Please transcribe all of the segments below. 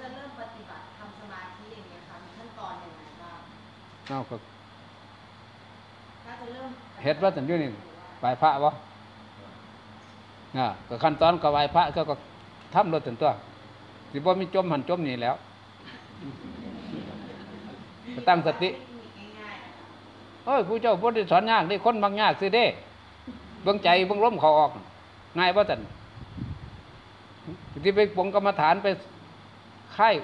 จะเริ่มปฏิบัติทำสมาธิอย่างเงี้ยค่ะมีขั้นตอนยังไงบ้างเอาก็ถ้าจะเริ่มเฮ็ดว่าสัญญานี่ไหว้พระบ่อ่าก็ขั้นตอนก็ไหว้พระก็ก็ทำรถถึงตัวสิบ่มีจมหันจมนี่แล้วก็ตั้งสติเทคนิคง่ายๆนะคะโอ้ยผู้เจ้าบ่ได้สอนยากนี่คนบางยากสิเด้เบิ่งใจเบิ่งลมเขาออกง่ายบ่ซั่นที่ไปปรงกรรมฐานไป ค่าย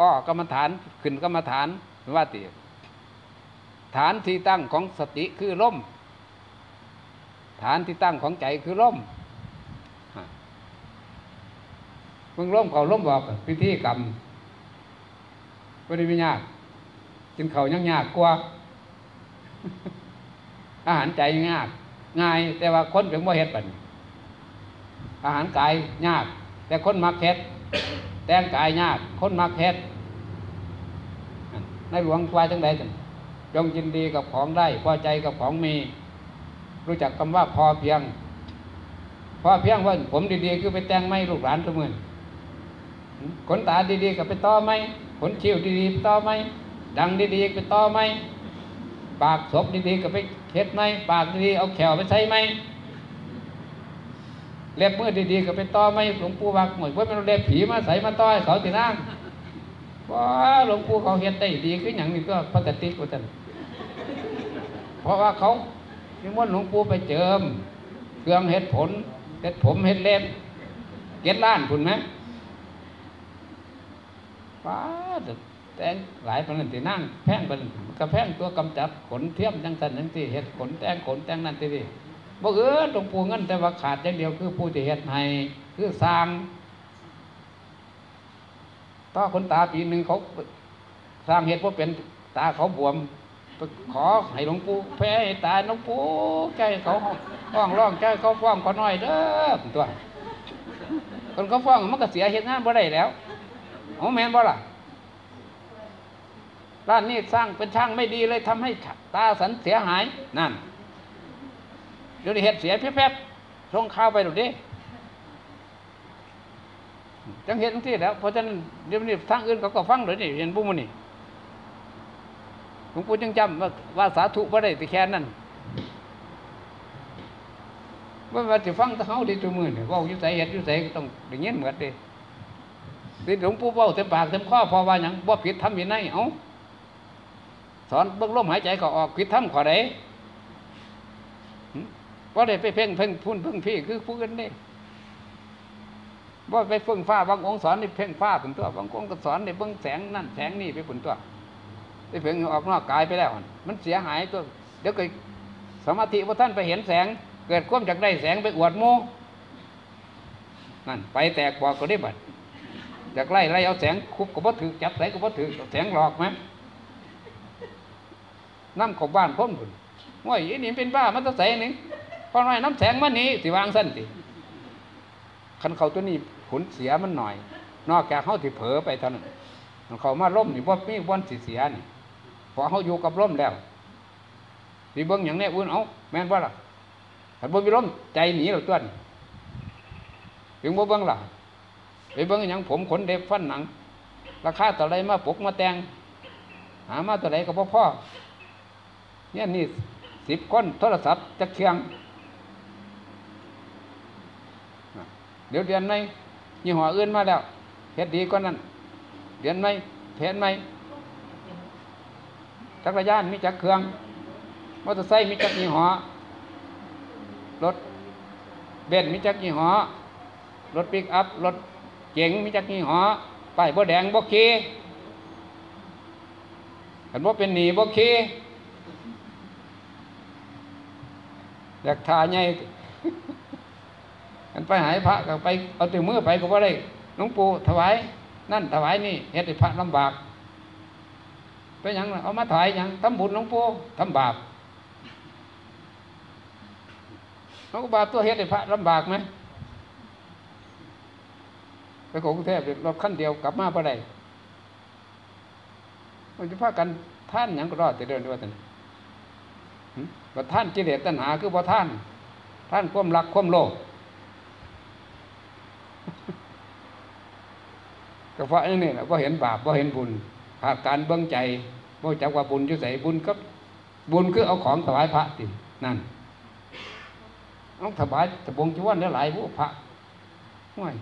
อ้อกรรมฐานขึ้นกรรมฐานว่าติฐานที่ตั้งของสติคือลมฐานที่ตั้งของใจคือลมเบิ่งลมเขาลมบอกพิธีกรรมบ่ได้มียากกินเขายังยากกว่า อาหารใจยาก ง่าย แต่ว่าคนเป็นบ่เฮ็ดปันอาหารกายยาก แต่คนมักเฮ็ด แต่งกายยากคนมักเฮ็ดในหลวงว่าจังใดจังจงยินดีกับของได้พอใจกับของมี รู้จักคำว่าพอเพียง พอเพียงว่าผมดีๆคือไปแต่งไม่ลูกหลานทุกมือขนตาดีๆกับไปต่อไหมขนคิ้วดีๆไปต่อไหมดังดีๆไปต่อไหมปากศพดีๆก็ไปเฮ็ดไหมปากดีๆเอาแขวไปใส่ไหม เล็บมือดีๆก็ไปต่อไหมหลวงปู่ว่าหมดว่าเป็นเล็บผีมาใส่มาต่อยเขาตินั่งว้าหลวงปู่เขาเฮ็ดได้ดีคืออย่างนี้ก็ปกติกว่าจันเพราะว่าเขานิมนต์หลวงปู่ไปเจิม เครื่องเฮ็ดผลเฮ็ดผมเฮ็ดเล็บเก็ดล้านคุณไหมป้าแต่งหลายปนนันที่นั่งแพงปนันกระแพงตัวกำจัดขนเทียมจังสันจังที่เฮ็ดขนแต่งขนแต่งนั่นที่นี่ บ่เออตรงปูเงินแต่ว่าขาดอย่างเดียวคือผู้ที่เฮ็ดให้คือสร้างต่อคนตาปีหนึ่งเขาสร้างเฮ็ดบ่เป็นตาเขาบวม ขอให้หลวงปู่แพ้ให้ตาหลวงปู่แก้ให้เขาฟ้องร้องแก้ให้เขาฟ้องเขาน้อยเด้อตัวคนเขาฟ้องมันก็เสียเฮ็ดงานบ่ได้แล้วเอาแม่นบ่ล่ะร้านนี้สร้างเป็นช่างไม่ดีเลยทำให้ตาสันเสียหายนั่น เดี๋ยวนี้เห็ดเสียเพียบๆส่งข้าวไปดูดิจังเห็นที่แล้วเพราะฉะนั้นเดี๋ยวนี้ทางอื่นเขาก็ฟังเลยนี่เห็นบุ้มนี่หลวงปู่จึงจำว่าว่าสาธุบ่ได้แต่แค่นั้นว่าว่าจะฟังเฮาดีตัวมือเนี่ยว่าอยู่ใส่เห็ดอยู่ใส่ก็ต้องได้ยินเหมือนเดิที่หลวงปู่เว้าเต็มปากเต็มคอพอว่าหยังบ่าผิดทำวินัยเอ้าสอนเบิ่งลมหายใจก็ออกคิดทำขอใด ว่าได้ไปเพ่งเพ่งพุ่นเพ่งพี่คือผู้อื่นนี่ว่าไปเพ่งฟ้าบางองค์สอนนี่เพ่งฟ้าผุนตัวบางองค์ก็สอนในเบิ่งแสงนั่นแสงนี่ไปผุนตัวไปเพ่งออกนอกกายไปแล้ว มันเสียหายตัวเดี๋ยวเกิดสมาธิว่าท่านไปเห็นแสง เกิดความจากได้แสงไปอวดโมนั่นไปแตกบอกก็ได้บัดจากไล่ไล่เอาแสงคุบก็บ่ถือจับแสงก็บ่ถือแสงหลอกไหมน้ำของบ้านพ้นผุนว่าอีนี่เป็นบ้ามันจะใส่หนึ่ง พอหน่อยน้ำแสงมันนี้สิวางสั้นสิคันเขาตัวนี้ผลเสียมันหน่อย นอกจากเขาที่เผลอไปเท่านั้นเขามาล่มนี่ว่ามีวันสิเสียนี่พอเขาอยู่กับล่มแล้วสิเบิ้งอย่างนี้อุ่นเอาแม่นว่าล่ะถ้าบ่มีล่มใจหนีเราตัวนี่ถึงบ่เบิ้งล่ะไปเบิ้งอย่างผมขนเด็บฟันหนัง ราคาต่อไรมาปกมาแตงหามาต่อไรก็บ่พ่อเนี่ยนี่สิบคนโทรศัพท์จะเคียง เดี๋ยวเดือนไหมยี่ห้ออื่นมาแล้วเฮ็ดดีกว่านั้นเดือนไหมเพนไหมจักรยานมีจักเครื่องมอเตอร์ไซค์มีจักยี่ห้อรถเบนซ์มีจักยี่ห้อรถปิกอัพรถเก๋งมีจักยี่ห้อป้ายบ่แดงบ่เคเห็นว่าเป็นหนีบ่เคอยากทาใหญ่ ไปหายพระก็ไปเอาตือมือไปก็ว่าได้หลวงปู่ถวาย นั่นถวายนี่เฮ็ดให้พระลำบากไปยังเอามาถวายยังทำบุญหลวงปู่ทำบาปหลวงปู่บาปตัวเฮ็ดให้พระลำบากไหมไปกรุงเทพรถขั้นเดียวกลับมาพอได้มันจะพากันท่านยังก็รอดแต่เดินด้วยกันว่าท่านกิเลสตัณหาคือว่าท่าน ท่านความรักความโลภ ก็เพราะอันนี้แหละว่าเห็นบาปว่าเห็นบุญขาดการเบื้องใจว่าจักว่าบุญอยู่ใส่บุญก็บุญคือเอาของถวายพระตินั่นเอาถวายตะบงจีวรหลายผู้พระห่วย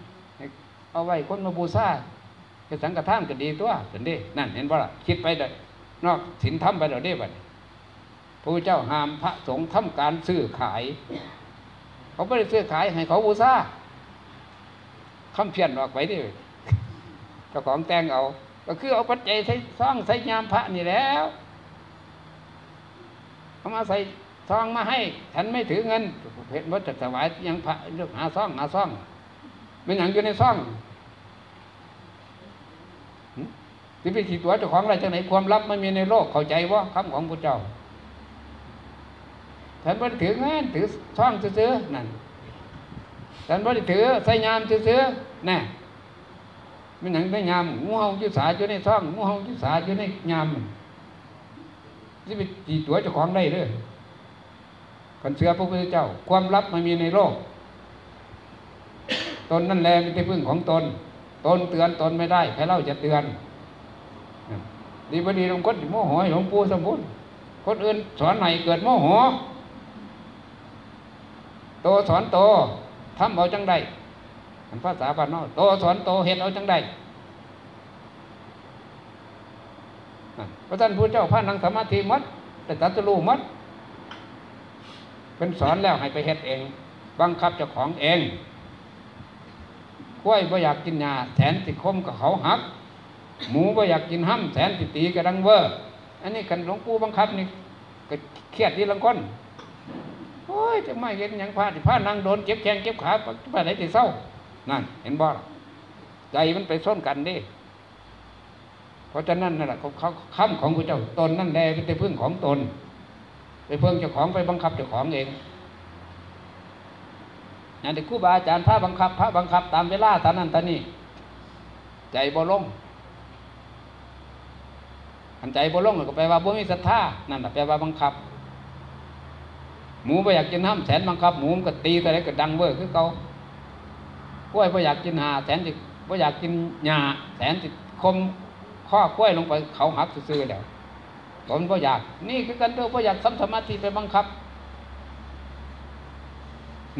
เอาไว้คนมาบูชาจะสังฆทานก็ดีตัวสันเด้นั่น เห็นว่าล่ะคิดไปได้นอกศีลธรรมไปเดี๋ยวได้บัดพระเจ้าห้ามพระสงฆ์ทำการซื้อขาย เขาไม่ได้ซื้อขายให้เขาบูชาคำเพี้ยนออกไปดิ เจ้าของแต่งเอา ก็คือเอาปัจจัยใส่ซองใส่ยามพระนี่แล้วเขามาใส่ซองมาให้ ฉันไม่ถือเงินเห็นว่าจะถวายยังพระเลือกหาซองหาซองเป็นอย่างอยู่ในซองที่ไปขีตัวเจ้าของอะไรจังไหนความลับไม่มีในโลกเข้าใจว่าคำของพระเจ้าฉันไม่ได้ถือเงินถือช่องซื้อนั่นฉันไม่ได้ถือใส่ยามซื้อๆน่ะ มันหนังได้ยามงูเห่าจุสาอยู่ในช่องงูเห่าจุสาอยู่ในยามที่ไปตีตัวเจ้าของได้เลยกันเสือพระพุทธเจ้า ความลับไม่มีในโลก ตนนั่นแหละเป็นที่พึ่งของตน ตนเตือนตนไม่ได้ใครเล่าจะเตือนดีบดีหลวงพ่อโมโหห้หลวงปู่สมบูรณ์คนอื่นสอนไหนเกิดโมโหโตสอนโตทำเอาจังใด มันภาษาบ้านนอกโตสอนโตเห็นเอาจังใดเพระท่านพุทธเจ้าพระนังสมาธิมัดแต่ตัตรู้หมัดเป็นสอนแล้วให้ไปเฮ็ดเอง บังคับเจ้าของเองกล้วยบ่อยากกินหญ้าแถนติคมกับเขาหัก หมูบ่อยากกินห้ำแถนติตีกระดังเวอร์อันนี้กันหลวงปู่บังคับนี่ก็เครียดดีลังคนโอ้ยจะไม่เห็นหยังพาที่พานั่งโดนเจ็บแข้งเจ็บขาไปไหนติเศร้า นั่น เห็นบ่ใจมันไปส้นกันดิเพราะฉะนั้นนั่นแหละเขาเขาคำของพระเจ้าตนนั่นแหละเป็นที่พึ่งของตน ไปเพิ่งเจ้าของไปบังคับเจ้าของเองนั่นเด็กครูบาอาจารย์พระบังคับ พระบังคับ ตามเวลาตานั้นตานี้ใจบ่ลงอันใจบ่ลงก็แปลว่าบ่มีศรัทธานั่นแหละแปลว่าบังคับ หมูไม่อยากกินน้ำแสนบังคับ หมูมันก็ตีแต่ไรก็ดังเบ้อคือเขา กล้วยไม่อยากกินหาแสนติไม่อยากกินหญ้าแสนติคมข้อกล้วยลงไปเขาหักซื่อๆแล้วผมก็อยาก นี่คือกันเถอะไม่อยากทำสมาธิไปบังคับ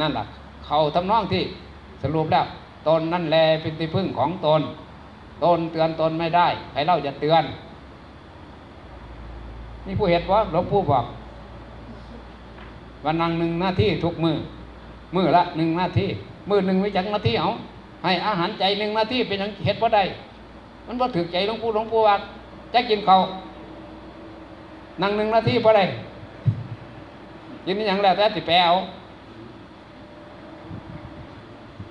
นั่นแหละเขาทำนองที่สรุปแล้วตนนั่นแลเป็นที่พึ่งของตน ตนเตือนตนไม่ได้ใครเล่าจะเตือน นี่ผู้เหตุว่าหลวงปู่บอก วันนังหนึ่งหน้าที่ทุกมือมือละหนึ่งหน้าที่ มือหนึ่งไม่จังนาทีเอาให้อาหารใจหนึ่งนาทีเป็นอย่างเห็ดว่าได้ มันว่าถือใจหลวงปู่หลวงปู่ว่าจะกินเขานั่งหนึ่งนาทีพอได้กินอย่างแล้วแต่ติแปลเอา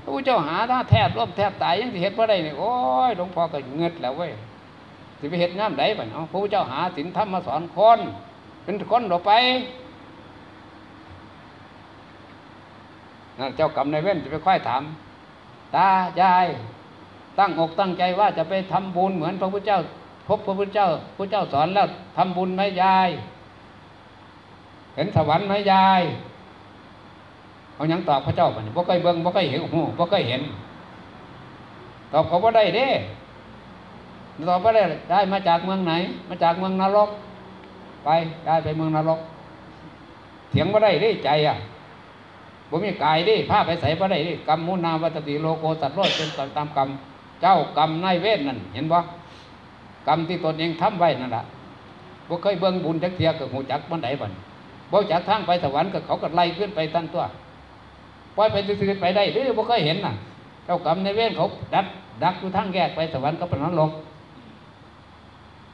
พระพุทธเจ้าหาถ้าแทบร่มแทบตายยังสิเห็ดว่าได้เนี่ยโอ้ยหลวงพ่อก็เงืดแล้วเว้ยสิไปเห็ดงามใดบ่เนาะพระพุทธเจ้าหาศีลธรรมมาสอนคนเป็นคนเราไป นั่น เจ้ากรรมนายเว้นจะไปค่อยถาม ตายายตั้งอกตั้งใจว่าจะไปทำบุญเหมือนพระพุทธเจ้า พบพระพุทธเจ้าพระเจ้าสอนแล้วทำบุญไหมยาย เห็นสวรรค์ไหมยายเอายังตอบพระเจ้าบ่เนี่ยบ่เคยเบิ่งบ่เคยเห็นหูบ่เคยเห็น ตอบเขาบ่าได้เด้ตอบบ่าได้ได้มาจากเมืองไหน มาจากเมืองนรก ไปได้ไปเมืองนรก เถียงบ่าได้เด้ใจอะ บ่มีกายดิผ้าไปใส่บ่ได้ดิกรรมมุนาวัตติโลโกสัตว์โลดเป็นต,ตามกรรม เจ้ากรรมนายเวทนั่นเห็นบ่กรรมที่ตนเองทำไว้นั่นล่ะบ่เคยเบิ่งบุญจักเทียก็หูจักมันไดบัดบ่จักทางไปสวรรค์ก็เขาก็ไล่ขึ้นไปทันตัวปล่อยไปซื่อไปได้หรือบ่เคยเห็นน่ะ เจ้ากรรมนายเวทเขาดักดักอยู่ทางแยกไปสวรรค์ก็เป็นนรก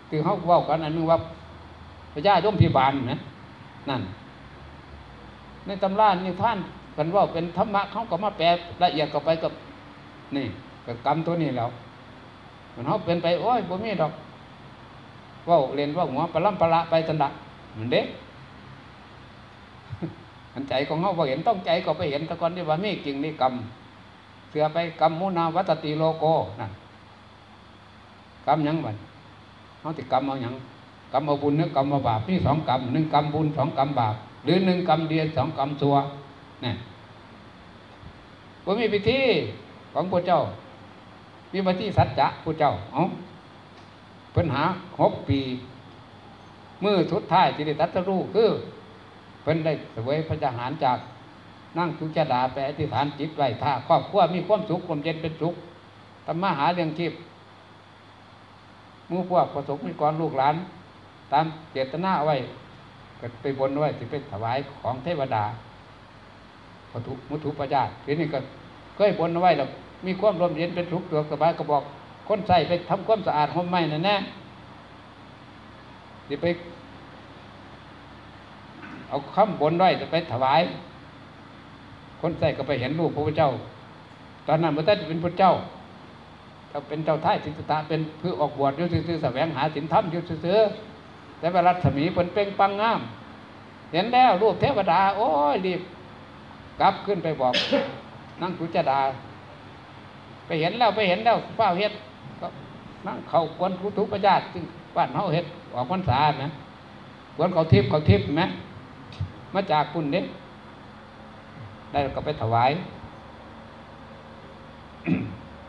คือเฮาเว้ากันอันนึงว่าพระเจ้ายมพิบาลนะนั่นในตำรานิท่าน กันว่าเป็นธรรมะเขาก็มาแปลละเอียดก็ไปกับนี่กับกรรมตัวนี้แล้วมันเขาเป็นไปโอ้ยบ่มีดอกว่าเรียนว่าหัวปลาล่ำปลาละไปสันดะมือนเด็กอันใจของเขาพอเห็นต้องใจก็ไปเห็นตะกอนที่ว่ามีจริงนี่กรรมเสือไปกรรมมุนาวัตติโลโกนั่นกรรมยังบันเขาติกรรมเอาหยังกรรมเอาบุญนึกกรรมเอาบาปนี่สองกรรมหนึ่งกรรมบุญสองกรรมบาปหรือหนึ่งกรรมเดียสองกรรมซัว นี่ผมมีพิธีของพระเจ้า มีบัติสัจจะผู้เจ้าเอาเพิ่นหาหกปีมือสุดท้ายที่ได้ตรัดรู้คือเพิ่นได้เสวยพระจหารจากนั่งทุจดาไปอธิษฐานจิตไว้ถ้าครอบครัวมีความสุขความเย็นเป็นสุขทำมาหาเลี้ยงชีพมู่พวกประสบมีกรลูกหลาน ตามเจตนาเอาไว้ก็ไปบนไว้ที่เป็นถวายของเทวดา วัตถุมุถุปญาทีนี้ก็เคยบนเอาไว้แล้วมีความร่มเย็นเป็นสุขตัวสบายก็บอกคนใส่ไปทำความสะอาดห้องไม้นั่นแน่ที่ไป เอาคำบนไว้จะไปถวาย คนใส่ก็ไปเห็นรูปพระพุทธเจ้า ตอนนั้นพระท่านเป็นพระเจ้าก็เป็นเจ้าท้ายสิทธตาเป็นเพื่อออกบวชยุซื่อๆแสวงหาสินธรรมยุซื่อๆแต่เวลาสมีเพิ่นเป่งปังงาม เห็นแล้วรูปเทวดา โอ้ยรีบ กลับขึ้นไปบอกนั่งกุจดา ไปเห็นแล้วไปเห็นแล้วเฝ้าเฮ็ดก็นั่งเขาควนคุทุปญาติซึ่งบ้านเฮาเฮ็ดออกพรรษานะควนเขาทิพย์เขาทิพย์ไหมมาจากคุณเด้ได้ก็ไปถวาย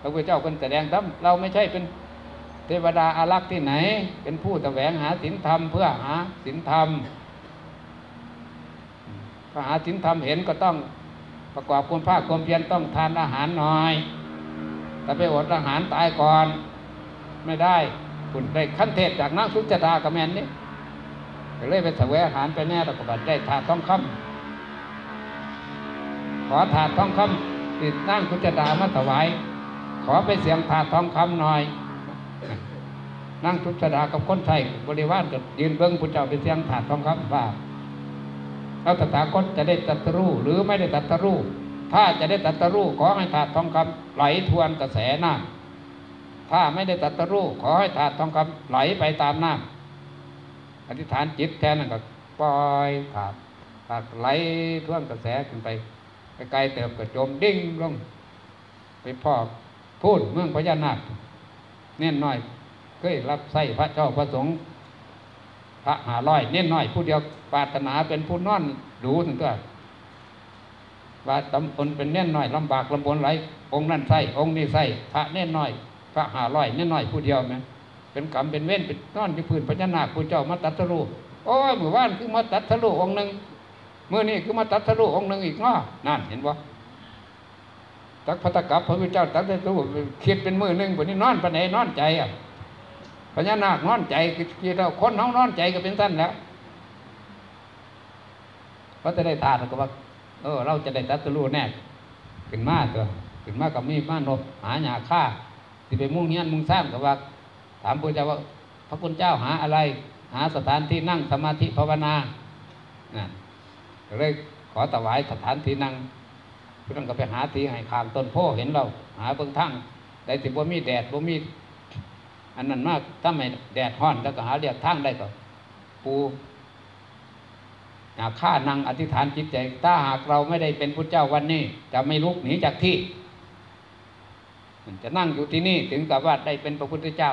พระพุทธเจ้าเป็นแสดงธรรมเราไม่ใช่เป็นเทวดาอารักษ์ที่ไหน เป็นผู้แสวงหาศีลธรรมเพื่อหาศีลธรรม ถ้าหาศีลธรรมเห็นก็ต้องประกอบคุณภาคความเพียรต้องทานอาหารหน่อยถ้าไปอดอาหารตายก่อน ไม่ได้คุณได้ขั้นเทศจากนางสุจดากระแมนนี่ก็เลยไปแสวงอาหารไปแน่แล้วก็บัดได้ถาดทองคำขอถาดทองคำติดนั่งสุจดามาถวายขอไปเสียงถาดทองคำหน่อย นั่งสุจดากับคนไทยบริวารก็ยืนเบิ้งพุทธเจ้าไปเสียงถาดทองคำว่า แล้วตถาคตจะได้ตรัสรู้หรือไม่ได้ตรัสรู้ถ้าจะได้ตรัสรู้ขอให้ถาดทองคำไหลทวนกระแสน้ำถ้าไม่ได้ตรัสรู้ขอให้ถาดทองคำไหลไปตามน้ำอธิษฐานจิตแทนนั่นก็ปล่อยถาดถาดไหลทวนกระแสขึ้นไปไกลๆเติบก็จมดิ่งลง ไปพ่อพูดเมืองพญานาคเน้นน้อยเคยรับใส่พระเจ้าพระสงฆ์ พระหาร้อยเน้นน้อยผู้เดียวปาถนาเป็นผู้นอนดูถึงตัวว่าตำบลเป็นเน้นน้อยลำบากลำบนไหลองค์นั้นใส่องค์นี้ใส่พระเน้นน้อย พระหาร้อยเน้นน้อยผู้เดียวไหมเป็นกรรมเป็นเว้นเป็นนอนที่พื้นพญานาคผู้เจ้ามาตัดสรูโอ้ยเมื่อวานคือมาตัดสรูองค์หนึ่งเมื่อนี้คือมาตัดสรูองค์หนึ่งอีกเนาะนั่นเห็นบ่ตักพัตกับพระพุทธเจ้าตักได้รู้คิดเป็นมือหนึ่งวันนี้นอนปานไหนนอนใจอะ พญานาคนอนใจคิดเราคนน้องนอนใจก็เป็นสั้นแล้วก็จะได้ทานก็ว่าเออ เราจะได้ตัดรู้แน่ขึ้นมาตัวขึ้นมากับมีมานบหาหยาฆ่าที่ไปมุ่งเงี้ยมุ่งสร้างกับว่า ถามพระเจ้าว่า พระคุณเจ้าหาอะไร หาสถานที่นั่งสมาธิภาวนานั่นเลยขอถวายสถานที่นั่งพื่อนก็ไปหาทีให้ขางต้นโพเห็นเรา หาเบิ่งทั้งได้สิบ่มีแดดบ่มี อันนั้นมากถ้าไม่แดดห้อนแล้วก็หาเรียกทางได้ก็ปูอากฆ่านังอธิษฐานจิตใจ ถ้าหากเราไม่ได้เป็นพุทธเจ้าวันนี้ จะไม่ลุกหนีจากที่จะนั่งอยู่ที่นี่ถึงกับว่าได้เป็นพระพุทธเจ้า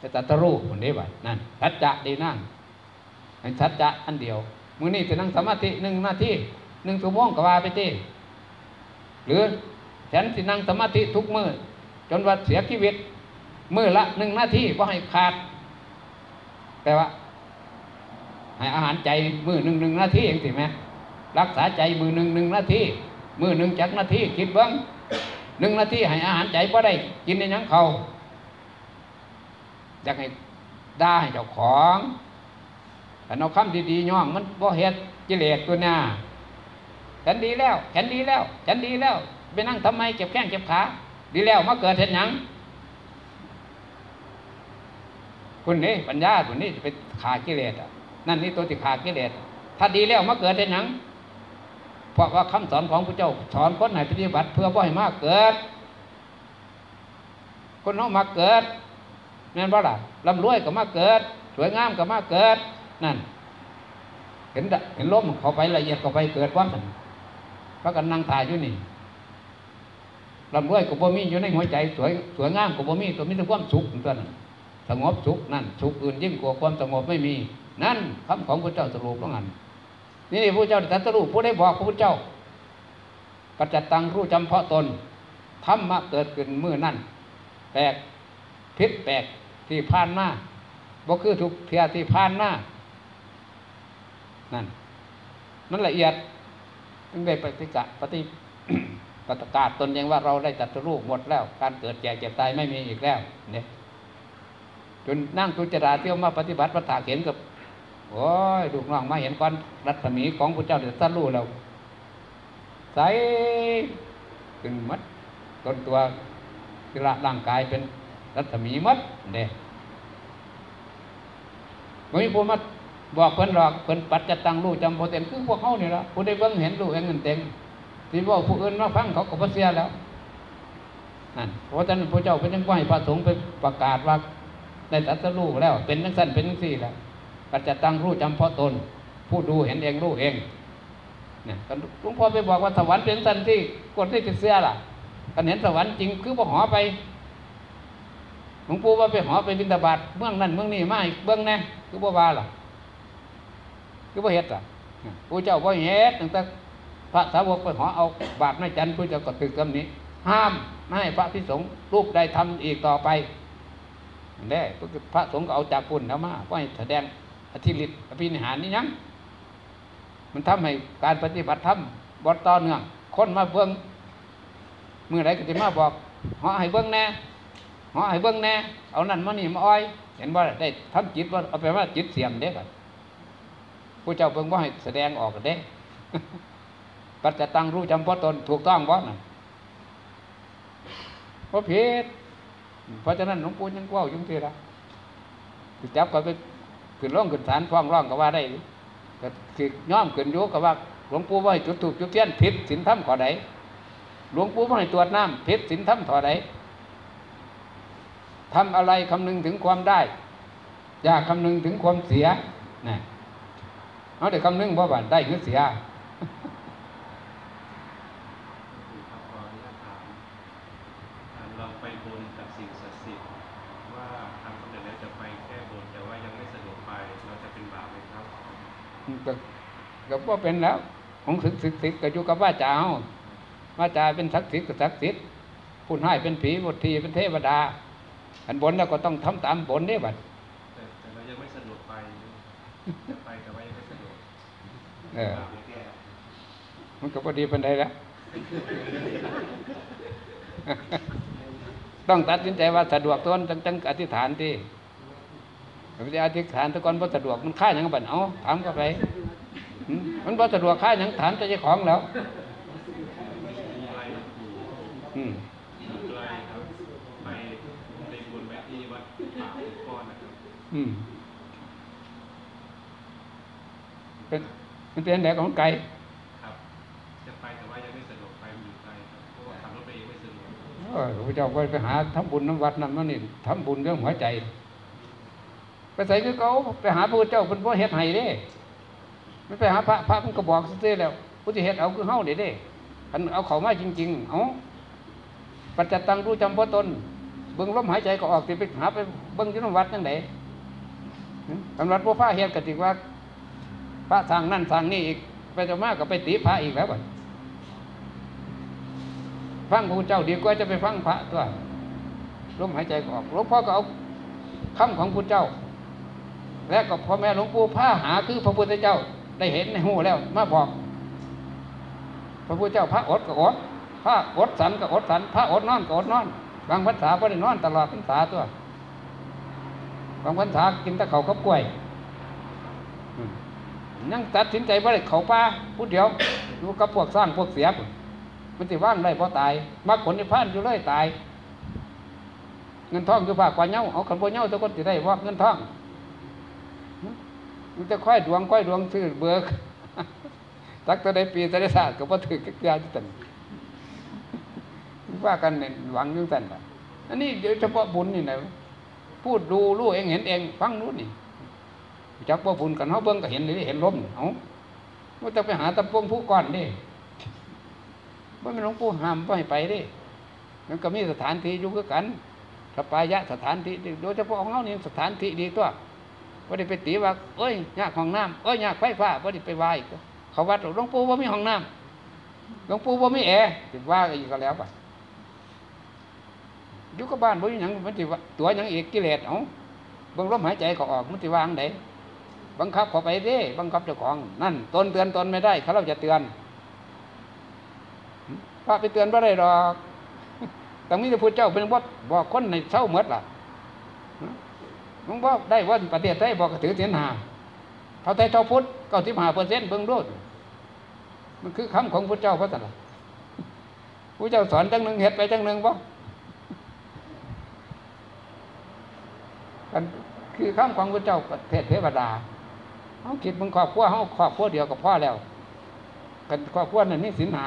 จะตรัสรู้คนนี้ว่านั่นสัจจะดีนั่งเป็นสัจจะอันเดียวมือนี้จะนั่งสมาธิหนึ่งนาทีหนึ่งชั่วโมงก็ว่าไปที่หรือฉันสินั่งสมาธิทุกมือจนว่าเสียชีวิต มือละหนึ่งนาทีก็ให้ขาด แต่ว่า ให้อาหารใจมือหนึ่งหนึ่งนาทีเองสิแม่รักษาใจมือหนึ่งหนึ่งนาทีมือหนึ่งจักนาทีคิดเบิ้งหนึ่งนาทีให้อาหารใจพอได้ กินในยังเขาอยากให้ได้เจ้าของแต่เอาคำดีๆย่องมันบ่เฮ็ดกิเลสตัวหน้าฉันดีแล้ว ฉันดีแล้ว ฉันดีแล้ว ไปนั่งทำไมเจ็บแข้งเจ็บขา ดีแล้วมาเกิดเห็นหยัง คุณนี่ปัญญาคุณนี่จะไปขากิเลสอะนั่นนี่ตัวที่ขากิเลสถ้าดีแล้วมาเกิดเห็นหยัง เพราะว่าคำสอนของพระเจ้าสอนคนไหนปฏิบัติ เพื่อบ่ให้มาเกิด คนน้องมาเกิดแม่นบ่ล่ะร่ำรวยก็มาเกิด สวยงามก็มาเกิด นั่น เห็นเห็นลมเขาไปละเอียดเขาไปเกิดว่ามันพระกันนั่งถ่ายอยู่นี่ร่ำรวยก็บ่มีอยู่ในหัวใจ สวยสวยงามก็บ่มีตัวมีแต่ความสุขตัวนั้น สงบสุขนั่นสุขอื่นยิ่งกว่าความสงบไม่มี นั่นคำของพระเจ้าสรุปตรงนั้นนี่พระเจ้าตรัสรู้ผู้ได้บอกพระพุทธเจ้าปัจจตังรู้จำเพาะตนธรรมะเกิดขึ้นเมื่อนั่นแปลกพิษแปลกที่ผ่านมาบ่คือทุกเทียที่ผ่านมานั่นมันละเอียดจึงได้ปฏิกะปฏิประกาศตนเองว่าเราได้ตัดรูปหมดแล้ว การเกิดแก่เจ็บตายไม่มีอีกแล้วเนี่ย จนนั่งตุจราเที่ยวมาปฏิบัติประตากเห็นกับโอ้ยลูกน้องมาเห็นก้อนรัศมีของพระเจ้าเดือดตัดรู้แล้วใสขึ้นมัดต้นตัวที่ละร่างกายเป็นรัศมีมัดเด้ไม่มีผู้มาบอกเพิ่นหรอกเพิ่นปัดจะตังรู้จำโพเต็มคือพวกเขานี่ยละผู้ได้เบิ่งเห็นรู้เองเงินเต็มที่บอกผู้อื่นมาฟังเขาก็บ่เสียแล้วนั่นเพราะฉะนั้นพระเจ้าเป็นจังว่าให้พระสงฆ์ไปประกาศว่า ได้ตรัสรู้แล้ว เป็นจังสั้นเป็นจังสี่แล้วปัจจตังรู้จำเพาะตน ผู้ดูเห็นเองรู้เองเนี่ยหลวงพ่อไปบอกว่าสวรรค์เป็นสั้นที่กดที่ติดเสื้อล่ะกันเห็นสวรรค์จริงคือบ่หอไปหลวงปู่ว่าไปหอไปบิณฑบาตเมืองนั่นเมืองนี้มาอีกเบื้องแน่คือบ่ว่าล่ะคือบ่เฮ็ดอะผู้เจ้าบ่เฮ็ดตั้งแต่พระสาวกไปหอเอาบาตรในจันทร์ผู้เจ้าก็ตึกคำนี้ ห้ามไม่ให้พระพิสงฆ์รูปใดทำอีกต่อไป นั่นแหละพระสงฆ์ก็เอาจากปุ่นเอามาก็ให้แสดงอธิฤทธิ์อภินิหารนี่ยังมันทำให้การปฏิบัติธรรมบดต่อเนื่องคนมาเบิ้องเมื่อไรก็จะมาบอกหอให้เบิ้องแน่หอให้เบิ้องแน่เอานั่นมานี่มาอ้อย เห็นว่าได้ทำจิตว่าเอาไปว่าจิตเสียมเด็กผู้เจ้าเบิ้งว่าให้แสดงออกเด้ปัจจตังรู้จำเพาะตนถูกต้องบ่นั่นเพราะผิด เพราะฉะนั้นหลวงปู่ยังกว้ายุ่งทีละจับก็ไปขึ้นร้องขึ้นศาลฟ้องร้องก็ว่าได้ก็คือย่อมขึ้นโยก็ว่าหลวงปู่ว่าให้จุดถูกจุดเทียนผิดศีลธรรมข้อใดหลวงปู่ว่าให้ตรวจน้ำผิดศีลธรรมข้อใดทำอะไรคำนึงถึงความได้ อย่าคำนึงถึงความเสียนะเอาแต่คำนึงว่าบ้านได้หรือเสีย ครับขออนุญาตถามอ่าเราไป บนกับสิ่งศักดิ์สิทธิ์ว่าทำสำเร็จแล้วจะไปแก้บนแต่ว่ายังไม่สะดวกไปเราจะเป็นบาปไหมครับก็ก็บ่เป็นแล้วของศึกศึกศึกก็อยู่กับว่าจาเอาว่าจาเป็นศักดิ์สิทธิ์ก็ศักดิ์สิทธิ์พูดให้เป็นผีบททีเป็นเทวดาอันบนแล้วก็ต้องทำตามบนนี่บัดแต่แต่เรายังไม่สะดวกไปจะไปแต่ว่ายังไม่สะดวกเออบาปไหมแก้มันก็พอดีเป็นไดแล้ว ต้องตัดสินใจว่าสะดวกต้นจังจังอธิษฐานที่ไม่ได้อธิษฐานตะกอนพอสะดวกมันค่าอย่างบัดเอาถามเข้าไปมันพอสะดวกค่าอย่างถามเจ้าของแล้วอืมอืมเป็นมันเป็นแดกของไก่ พระเจ้าไปหาทำบุญน้ำวัดนั่นมันนี่ทำบุญเรื่องหัวใจ ไปใส่คือเขาไปหาพระเจ้าเป็นพระเฮ็ดไห้เด้ไม่ไปหาพระพระมันก็บอกซื่อแล้วผู้ที่เฮ็ดเอาคือเฮาเด้เด้คันเอาเขามาจริง ๆ เอาปัจจตังรู้จำเพราะตนเบิ่งลมหายใจก็ออกสิไปหาไปเบิ่งยู่น้ำวัดจังไดตำรวจพวกพระเฮ็ดกติว่า พระสั่งนั่นสั่งนี่อีก ไปจะมากก็ไปตีพระอีกแล้วบัด ฟังพระเจ้าดีกว่าจะไปฟังพระตัวลมหายใจก็ออกหลวงพ่อก็เอาคำของพุทธเจ้า และก็พ่อแม่หลวงปู่พาหาคือพระพุทธเจ้าได้เห็นในหูแล้วมาบอก พระพุทธเจ้าพระอดก็อดพระอดสันก็อดสันพระอดนอนก็อดนอน บางพรรษาก็ได้นอนตลอดพรรษาตัว บางพรรษากินแต่เขากับกล้วยอืมยังตัดสินใจว่าได้เขาป่าพูดเดียวอยู่กับพวกสร้างพวกเสียพุ่น มันสิว่างได้เพราะตายมักผลในพานอยู่เลยตาย เงินทองอยู่ภาคกว่าเน่าเอาขันบ่เน่าทุกคนจะได้ว่าเงินทองมันจะค่อยดวงค่อยดวงซื้อเบิกตักตัวใดปีตัวใดศาสตร์ก็บ่ถือกักยาจิตันว่ากันเนี่ยหวังอยังสั่นอันนี้โดยเฉพาะบุญนี่นะพูดดูรู้เองเห็นเองฟังรู้นี่จักว่าบุญกันเฮาเบิ่งก็เห็นเลยเห็นลมเอ้าบ่ต้องไปหาตะปงผู้ก่อนด้ บ่แม่นหลวงปู่ห้ามบ่าให้ไปด้มันก็มีสถานที่อยู่คือกันสปายะสถานที่โดยเฉพาะของเฮานี่สถานที่ดีตัวบ่าได้ไปตีว่าเอ้ยยากห้องน้ำเอ้ยยากไฟฟ้าบ่าได้ไปว่าอีกเขาวัดหลวงปู่บ่ามีห้องน้ำหลวงปู่บ่ามีแอร์สิว่าอีกก็แล้วไปอยู่กับบ้านบ่อยู่หยังมันสิว่าตัวยังอีกกิเลสเอาบิ่งลมหายใจก็ออกมันสิวางไดบังคับเขาไปเด้บังคับเจ้าของนั่นตนเตือนตนไม่ได้เขาเราจะเตือน พระไปเตือนบ่าได้ดอกต้องมีพระพุทธเจ้าเป็นบ่บอกคนในเศร้าหมดล่ะมึงบอกได้ว่าประเทศไทยบอกก็ถือเสียนหาเท่าไทยเท่าพุทธเก้าสิบห้าเปอร์เซ็นต์เบิ่งโลดมันคือคำของพระเจ้าพระสัตว์พระเจ้าสอนจังหนึ่งเฮ็ดไปจังหนึ่งบ่กันคือคำของพระเจ้าประเทศเทวดาเขาคิดมึงครอบครัวเขาครอบครัวเดียวกับพ่อแล้ว กันครอบครัวนั้นนี่สินหา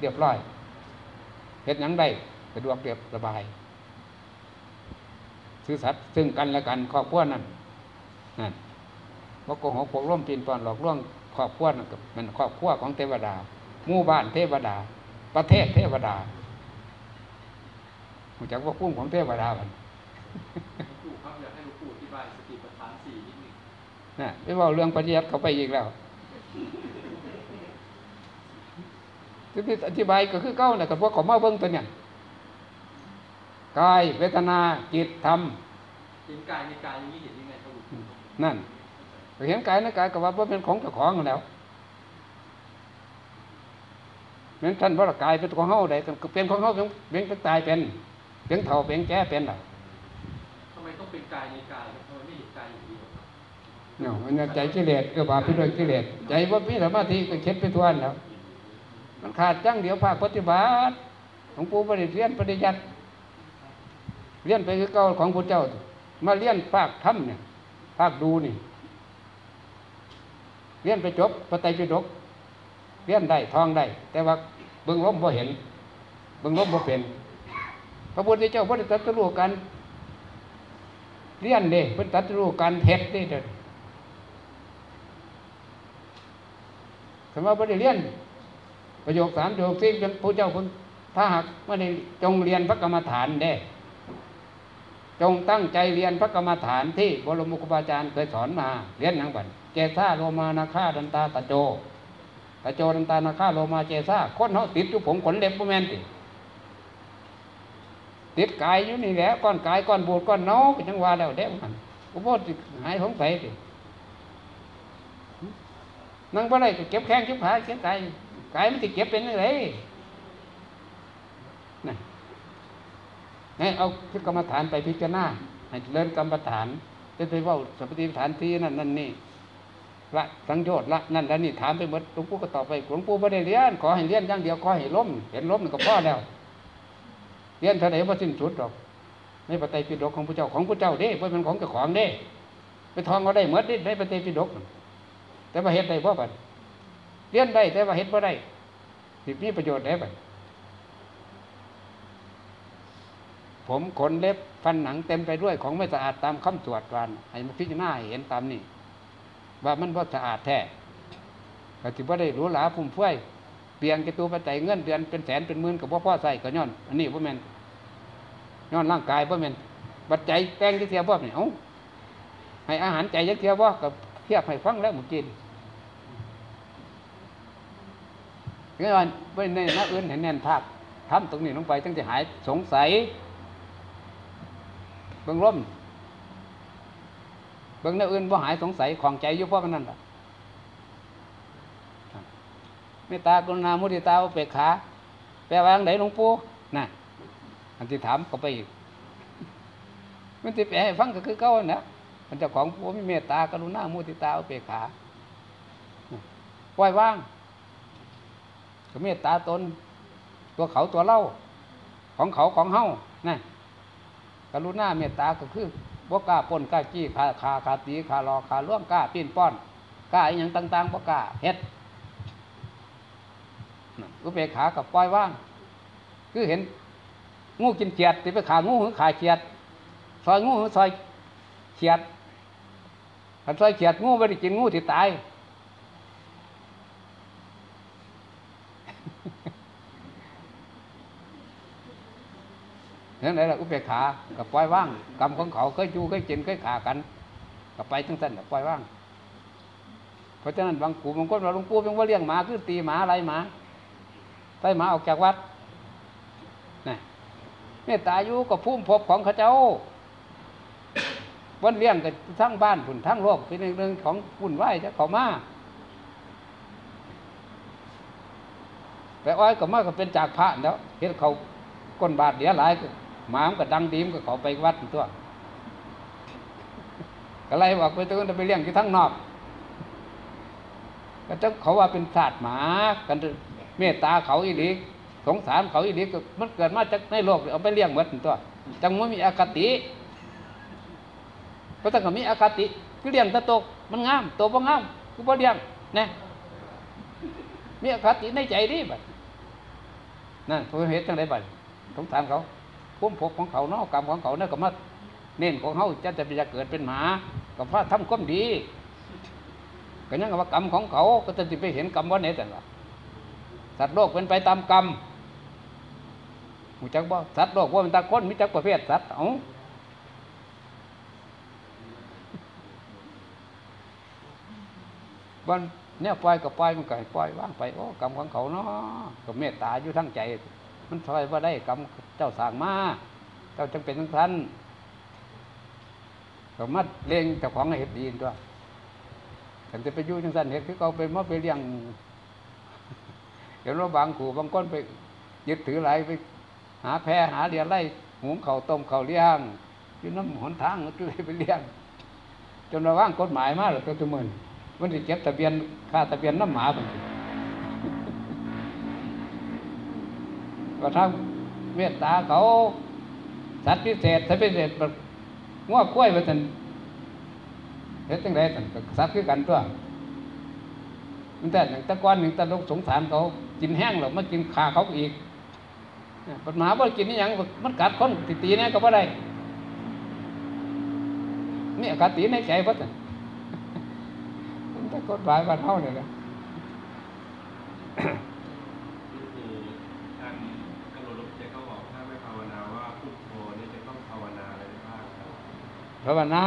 เรียบร้อยเฮ็ดหยังได้สะดวกเรียบสบาย ซื่อสัตย์ซึ่งกันและกันครอบครัวนั้นนั่นบ่โกหกพกล่มปีนปอนหลอกลวงครอบครัวนั่นก็มันครอบครัวของเทวดาหมู่บ้านเทวดา ประเทศเทวดารู้จักว่าคุ้มของเทวดาบันปู่ครับอยากให้หลวงปู่อธิบายสติปัฏฐานสี่นิดหนึงนะไปเว่าเรื่องปฏิยัติเข้าไปอีกแล้ว ที่พี่อธิบายก็คือเก้าน่ะกับพวกเของมาเบิ้งตัวเนี่ยกายเวทนาจิตธรรมเห็นกายในกายอย่างนี้เห็นยังไงครับหลวงปู่นั่นไปเห็นกายนะกายก็ว่าบ่เป็นของเจ้าของนั่นแหล้วเหมือนท่านว่ากายเป็นของเฮาได้ก็เป็นของเฮาเป็นเป็นตายเป็นเป็นเฒ่าเป็นแก่เป็นล่ะทำไมต้องเป็นกายในกายครับทำไมไม่เห็นกายอย่างเดียวครับเนาะมันใจกิเลสเออบาปไปด้วยกิเลสใจว่ามีสมาธิก็เข็ดไปทวนแล้ว มันขาดจังเดียวภาคปฏิบัติหลวงปู่ปริเรียนปฏิยัติเรียนไปคือเก่าของพระเจ้า มาเรียนภาคธรรมเนี่ยภาคดูนี่เรียนไปจบพระไตรปิฎกเรียนได้ท่องได้ แต่ว่าเบิ่งล้มบ่เห็น เบิ่งล้มบ่เป็น พระพุทธเจ้าพระตรัสรู้กันเรียนเด้พิ่นตรัสรู้กันเฮ็ดเด้เด้อคำว่าบ่ได้เรียน ประโยคสามประโยคสี่เป็นผู้เจ้าคุณถ้าหากไม่ได้จงเรียนพระกรรมฐานเด้จงตั้งใจเรียนพระกรรมฐานที่บรมครูบาอาจารย์เคยสอนมาเรียนอย่างบันเจซ่าโลมานาคาดันตาตะโจตะโจดันตานาคาโลมาเจซ่าคนเขาติดอยู่ผมขนเล็บบ่แม่นติติดกายอยู่นี่แหละก้อนกายก้อนบูดก้อนเนาก็จังว่าแล้วเด้มันอุโบสถหายสงสัยตินั่งบ่ได้ก็เก็บแข้งเก็บขาเก็บกาย กายมันติเก็บเป็นยังไงนะให้เอาพิกรรมฐานไปพิจารณาให้เลินกรรมฐานจะไปเว่าสัมปติฐานที่นั่นนั่นนี่ละสังโยชน์ละนั่นแล้วนี่ถามไปหมดหลวงปู่ก็ตอบไปหลวงปู่ไม่ได้เรียนขอให้เรียนอย่างเดียวขอให้ล้มเห็นล้มก็พอแล้ว เรียนเท่าไหร่ว่าสิ้นสุดหรอกในปฏิปิฎกของพระเจ้าของพระเจ้าเด้เพราะเป็นของเจ้าของเด้ ไปทองเอาได้หมดเด้ในปฏิปิฎกแต่ว่าเฮ็ดได้บ่บัด เรียนได้แต่ว่าเฮ็ดบ่ได้สิมีประโยชน์ได้บัดผมขนเล็บฟันหนังเต็มไปด้วยของไม่สะอาดตามคำสวดกันให้มันพิจารณาเห็นตามนี่ว่ามันบ่สะอาดแท้ก็ถือว่าได้หรูหราฟุ่มเฟือยเปลี่ยนกระตูปัจจัยเงินเดือนเป็นแสนเป็นหมื่นกับพ่อพ่อใส่ก็ย้อน อันนี้พ่อแม่นย้อนร่างกายพ่อแม่นปัจจัยแป้งที่เทียบพ่เนี่ยเอ้าให้อาหารใจยักเทียบพ่กับเทียบให้ฟังแล้วหมดกิน งั้นไว้ในนักอื่นเห็นแน่นภาพทำตรงนี้ลงไปตั้งจะหายสงสัยเบิ่งร่มเบิ่งแนวอื่นบ่หายสงสัยของใจยู่เพราะมันนั่นแหละเมตตากรุณามุทิตาอุเบกขาแปลว่าอย่างไหนหลวงปู่น่ะอันที่ถามก็ไปอีกมันจะแปลฟังก็คือเก่านั่นนะมันจ้าของผู้มีเมตตากรุณามุทิตาอุเบกขาปล่อยว่าง ก็เมตตาตน ตัวเขาตัวเล่า ของเขาของเฮานะกรุณาเมตตาก็คือบ่กล้าปนกล้าจี้ขาขาขาตีขาลอขาล่วงกล้าปีนป้อนกล้าอหย่างต่างๆบ่กล้าเฮ็ดอุเบกขากับปล่อยว่าง คือเห็น งูกินเขียดติไปขางูหรือขาเขียด ซอยงูหรือซอยเขียดถ้าซอยเขียดงูไม่ได้กินงูที่ตาย นั่นแหละอุเบกขากับปล่อยว่างกรรมของเขาเคยอยู่เคยกินเคยขากันกับไปทั้งสั้นกับปล่อยว่าง เพราะฉะนั้นบางปู่บางคนว่าหลวงปู่เป็นว่าเลี้ยงหมาคือตีหมาอะไรหมาไล่หมาออกจากวัดนะเมตตาอยู่กับภูมิภพของเขาเจ้าวันเลี้ยงกับทั้งบ้านผุนทั้งโลกเป็นเรื่องของวุ่นวายจะเขามาแต่อ้อยก็มาก็เป็นจากพระแล้วเห็นเขาก้นบาทเดียหลายก หมามก็ดังดีมก็ขาไปวัดตัวก็ไล่บอกไปตัวนั้นไปเลี้ยงอยู่ทั้งนอก ก็ต้องเขาว่าเป็นศาสตร์หมา กันเมตตาเขาอีหลีสงสารเขาอีหลีก็มันเกิดมาจากในโลกเอาไปเลี้ยงหมดตัวจังมันมีอคติก็ต้องมีอคติคือเลี้ยงตะตกมันงาม ตัวบ่งามคือบ่เลี้ยงนะมีอคติในใจดิบัดนั่นเพราะเหตุจังไดบัดสงสารเขา พุ่มภพของเขาเนาะกรรมของเขาเนี่ยก็มาเน้นของเขาจะจะไปจะเกิดเป็นหมากับพระทำความดีก็ยังว่ากรรมของเขาก็จะไปเห็นกรรมว่าไหนแต่ละสัตว์โลกเป็นไปตามกรรมหูจักบ่สัตว์โลกว่าเป็นตาคนมีจักประเภทสัตว์เอาวันเนี่ยปล่อยก็ปล่อยมันก็ให้ปล่อยว่างไปโอ้กรรมของเขาเนาะก็เมตตาอยู่ทั้งใจ มันถอยว่าได้กรรมเจ้าสั่งมาเจ้าจังเป็นทั้งท่านก็มัดเลี้ยงเจ้าของให้เห็นดีนตัวแต่จะไปยู่งจังสันเห็ดคือเขาไปมาไปเลี้ยงเห็นว่าบางขู่บางก้นไปยึดถือไหลไป หาแพหาเรียไล่หุงเข่าต้มเข่าเลี้ยงยู่น้ำหนทางก็เลยไปเลี้ยงจนระว่างกฎหมายมาหรือตัวมือนมันจะเก็บทะเบียนค่าทะเบียนน้ำหมาบาง ก็ทั้งเมตตาเขา สัตว์พิเศษสัตว์พิเศษแบบง้อกล้วยไปสันเฮ็ดจังไดสั่นก็สัตว์คือกันตัวมันแต่อย่างตะก้อนหนึ่งตะลกสงสารเขากินแห้งหรอกมากินขาเขาอีกปัญหาว่ากินนี่ยังมันกัดคนตีตีนี่ก็บ่ได้นี่กัดตีในใจบ่สั่นมันแต่กฎหมายบ้านเฮาเนี่ยนะ นี่คือท่านกำหนดลมหายใจเขาบอกถ้าไม่ภาวนาว่าพุทโธนี่จะต้องภาวนาอะไรบ้างครับ ภาวนา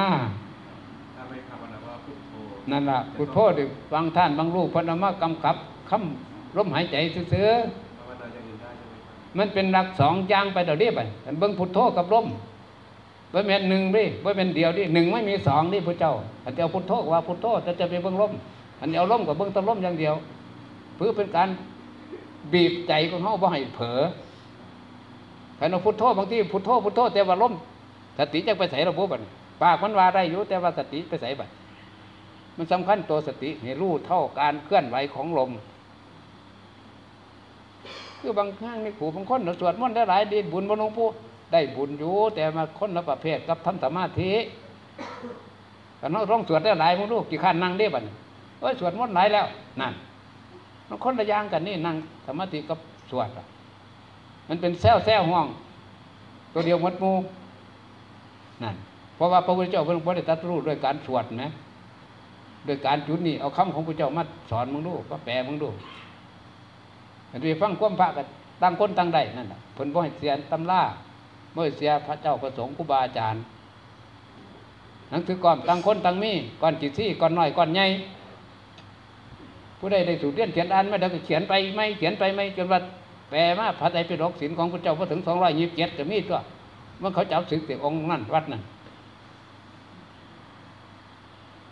ถ้าไม่ภาวนาว่าพุทโธนั่นล่ะพุทโธดิบางท่านบางรูปเพิ่นเอามากำกับคำลมหายใจซื่อๆภาวนาอย่างอื่นได้ใช่ไหมครับมันเป็นหลักสองอย่างไปเดี๋ยวนี้ไปอันเบิ้งพุทโธกับลมบ่แม่นหนึ่งดิบ่แม่นเดียวดิหนึ่งไม่มีสองดิพระเจ้าอันเดียวพุทโธก็ว่าพุทโธแต่จะไปเบิ้งลมอันเดียวลมกับเบิ้งแตะลมอย่างเดียวเพื่อเป็นการบีบใจของเฮาบ่ให้เผลอคันเอาพุทโธบางทีพุทโธพุทโธแต่ว่าลมสติจะไปใส่ระบบบัดนี้ ปากมันว่าได้อยู่แต่ว่าสติไปใส่บัดมันสำคัญตัวสติให้รู้เท่าการเคลื่อนไหวของลม คือบางครั้งในขู่บางคนเราสวดมนต์ได้หลายดีบุญบนหลวงปู่ได้บุญอยู่แต่มาคนละประเภทกับทำสมาธิกันน้องร้องสวดได้หลายมึงรู้กี่ขั้นนั่งได้บัดเอ้ยสวดมนต์หลายแล้วนั่นมันคนละย่างกันนี่นั่งสมาธิกับสวดมันเป็นแซวแซวห้อง ตัวเดียวหมดมูนั่น เพราะว่าพระพุทธเจ้าเพิ่งได้ตรัสรู้ด้วยการสวดนะโดยการจุดนี้เอาคำของพระเจ้ามาสอนมึงดูก็แปลมึงดูอันนี้ฟังความพระกันต่างคนต่างใดนั่นแหละผลบ่ให้เสียตำราบ่ให้เสียพระเจ้าประสงค์ครูบาอาจารย์หนังสือก่อนต่างคนต่างมีก่อนจิตซี่ก่อนน้อยก่อนใหญ่ผู้ใดได้สูตรเรียนเขียนอ่านไม่ได้ก็เขียนไปไม่เขียนไปไม่จนว่าแปลมาพระไตรปิฎกศีลของพระเจ้าพอถึงสองร้อยยี่สิบเจ็ดก็มีตัวมันเขาจับศึกแต่องค์นั่นวัดนั่น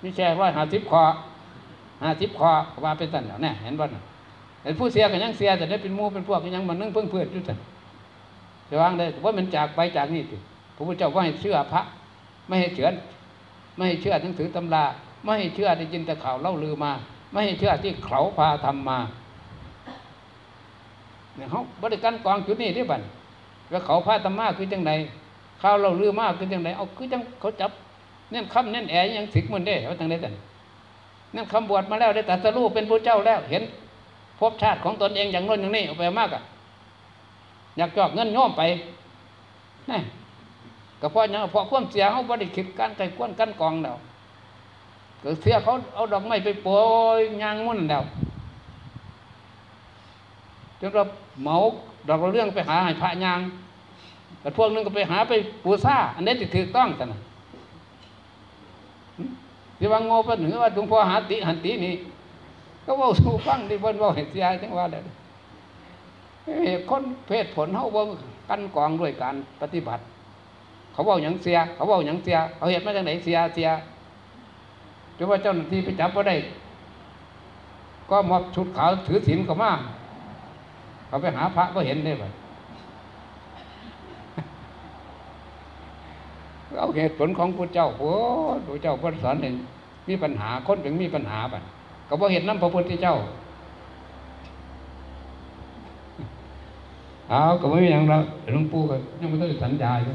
นี่แช่ร้อยหาสิบคอหาสิบคอว่าเป็นสันแล้วเนี่ยเห็นบ่น่ะแต่ผู้เสียก็ยังเสียแต่ได้เป็นมู่เป็นพวกก็ยังมันนึ่งเพิ่งเพื่อนอยู่สั่นจะวางได้ว่ามันจากไปจากนี่สิพระพุทธเจ้าก็ให้เชื่อพระ ไม่ให้เชื่อไม่ให้เชื่อหนังสือตำรา ไม่ให้เชื่อได้ยินแต่ข่าวเล่าลือมา ไม่ให้เชื่อที่เขาพาทำมาเนี่ยเขาบริการกองจุดนี้ที่บันว่าเขาพาทำมาคือจังไดข่าวเล่าลือมาคือจังไดเอาคือจังเขาจับ เนี่ยคำเนี่ยแอยังสิกมันได้ว่าจังไดแต่นั่นคำบวชมาแล้วได้ตรัสรู้เป็นพระเจ้าแล้ว เห็นภพชาติของตนเองอย่างน้นอย่างนี้เอาไปมากอะอยากจอกเงินโยมไปนี่ก็เพราะอย่างเพราะความเสียเขาบริคิดการไก่กวนกันกองเดาก็เสียเขาเอาดอกไม้ไปโปรยยางมุ่นเดาจนเราเหมาดอกเรื่องไปหาให้พระยางแต่พวกนึงก็ไปหาไปปูซ่าอันนี้ติถือต้องกันนะ ที่ว่าโง่ไปหรือว่าหลวงพ่อหาติหันตินี่ ก็ว่าสู่ฟังที่เพิ่นว่าเห็นเสียจังว่าเด้อเฮ้ยคนเพศผลเฮาบ่กั้นกองด้วยการปฏิบัติ เขาว่าหยังเสีย เขาว่าหยังเสีย เขาเหตุมาจากไหนเสียเสียจนว่าเจ้าหน้าที่ไปจับว่าได้ ก็มอบชุดขาวถือศีลเขามาเขาไปหาพระก็เห็นได้ไหม เอาเหตุผลของพระเจ้าโอ้พระเจ้าพระสอนหนึ่งมีปัญหาคนถึงมีปัญหาบัดก็บ่เห็นน้ำพระพุทธเจ้าเอาก็ไม่มีอย่างเราหลวงปู่ก็ยังไม่ต้องสัญญาอยู่